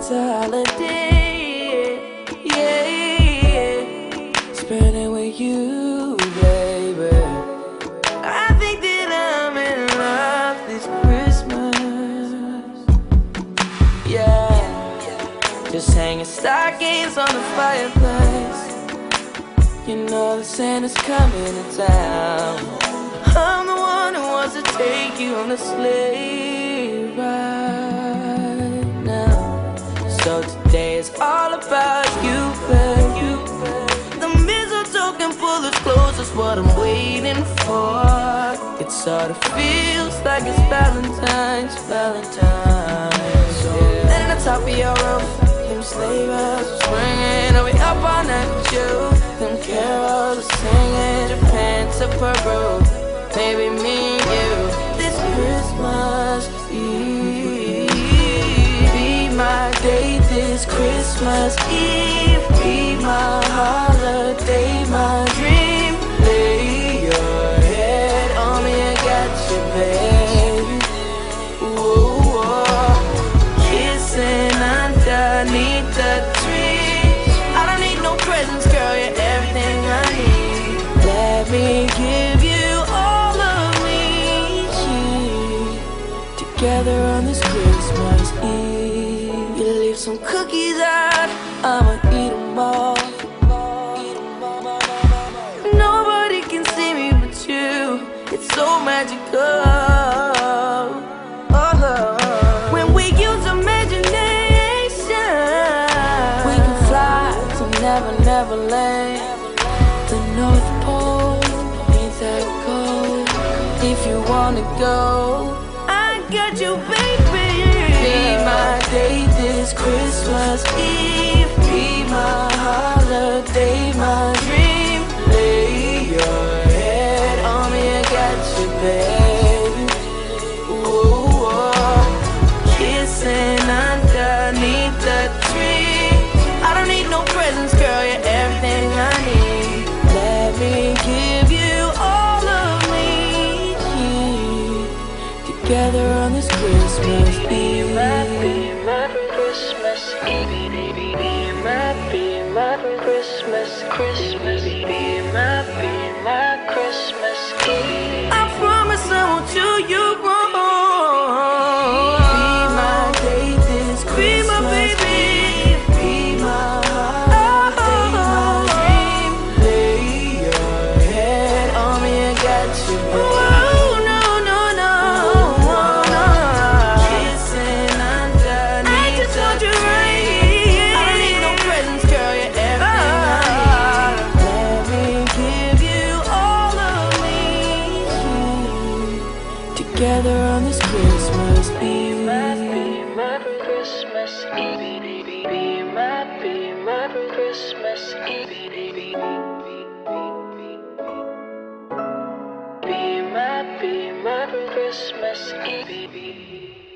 it's a holiday. Yeah, spending with you, baby. I think that I'm in love this Christmas. Yeah, just hanging stockings on the fireplace. You know the Santa's coming to town. I'm the one who wants to take you on the sleigh ride. So today is all about you, babe. The mistletoe can pull us close, that's what I'm waiting for. It sort of feels like it's Valentine's, Valentine's. So then the top of your roof, them sleigh bells swinging, Christmas Eve. Be my holiday, my dream. Lay your head on me, I got you, babe. Ooh, oh. Kissing underneath the some cookies out, I'ma eat them all. Nobody can see me but you. It's so magical. Oh, when we use imagination, we can fly to Never. The North Pole. If you wanna go, I got you, baby. Christmas Eve. Be my holiday, my dream. Lay your head on me, I got you, baby. Ooh, oh. Kissing underneath the tree. I don't need no presents, girl. You're everything I need. Let me give you all of me. Together on this Christmas Eve. Christmas Eve. Be my, be my Christmas, Christmas. Be my, be my Christmas Together on this Christmas Eve. Happy Merry Christmas Eve. Be my, be my Christmas Eve. Be my, be my Christmas Eve.